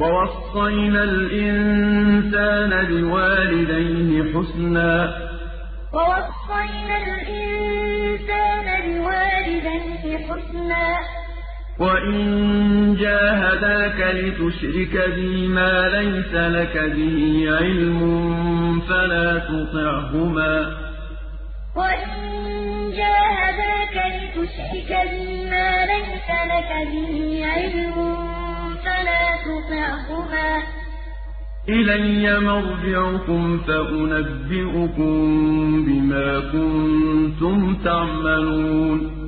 وَوَصَّيْنَا الْإِنسَانَ بِوَالِدَيْهِ حُسْنًا ۖ. وَإِن جَاهَدَاكَ لِتُشْرِكَ بِي مَا لَيْسَ لَكَ بِهِ عِلْمٌ فَلَا تُطِعْهُمَا ۚ. وَوَصَّيْنَا الْإِنسَانَ بِوَالِدَيْهِ حُسْنًا ۖ وَإِن جَاهَدَاكَ لِتُشْرِكَ بِي مَا لَيْسَ لَكَ بِهِ إِلَيَّ مَرْجِعُكُمْ فَأُنَبِّئُكُم بِمَا كُنتُمْ تَعْمَلُونَ.